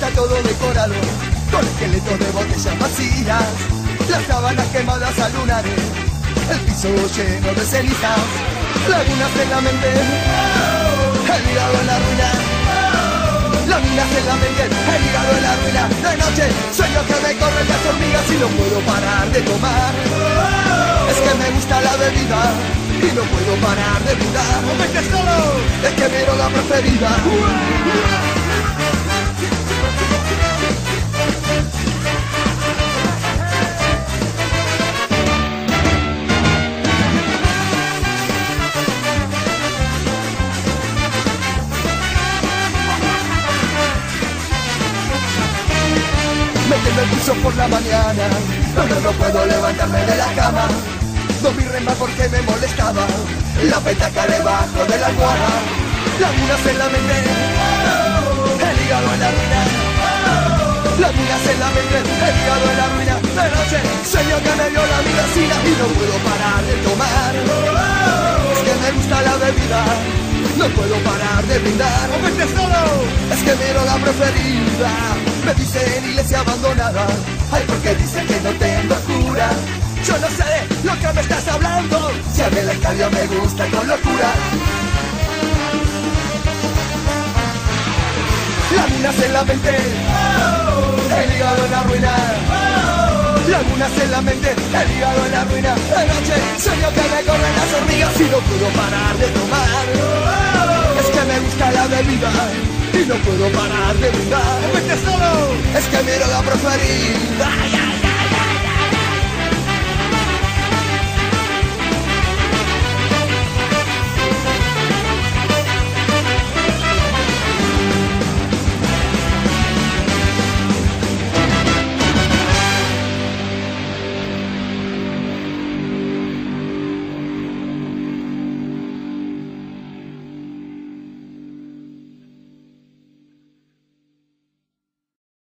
Está todo decorado con esqueletos de botellas vacías, las sábanas quemadas a lunares, el piso lleno de cenizas, lagunas en la el hígado en la ruina. Láminas en la mente, el hígado en la ruina. De noche. Sueño que me corren las hormigas y no puedo parar de tomar. Es que me gusta la bebida y no puedo parar de brindar Es que miro la preferida Me piso por la mañana, pero no puedo levantarme de la cama. No mi rema porque me molestaba la petaca debajo de la almohada. Lagunas en la mente, el hígado en la ruina. Lagunas en la mente, el hígado en la ruina. De noche sueño que me dio la medicina y no puedo parar de tomar. Es que me gusta la bebida. No puedo parar de brindar Es que miro la preferida. Me dicen iglesia abandonada. Ay, porque dicen que no tengo cura Yo no sé de lo que me estás hablando. Si a mí el estadio me gusta con locura. Láminas en la mente. El hígado en la ruina. Lagunas en la mente, el hígado en la ruina. De noche sueño que me corren las hormigas. Y no puedo parar de tomar. Es que me gusta la bebida Y no puedo parar de brindar Es que miro la preferida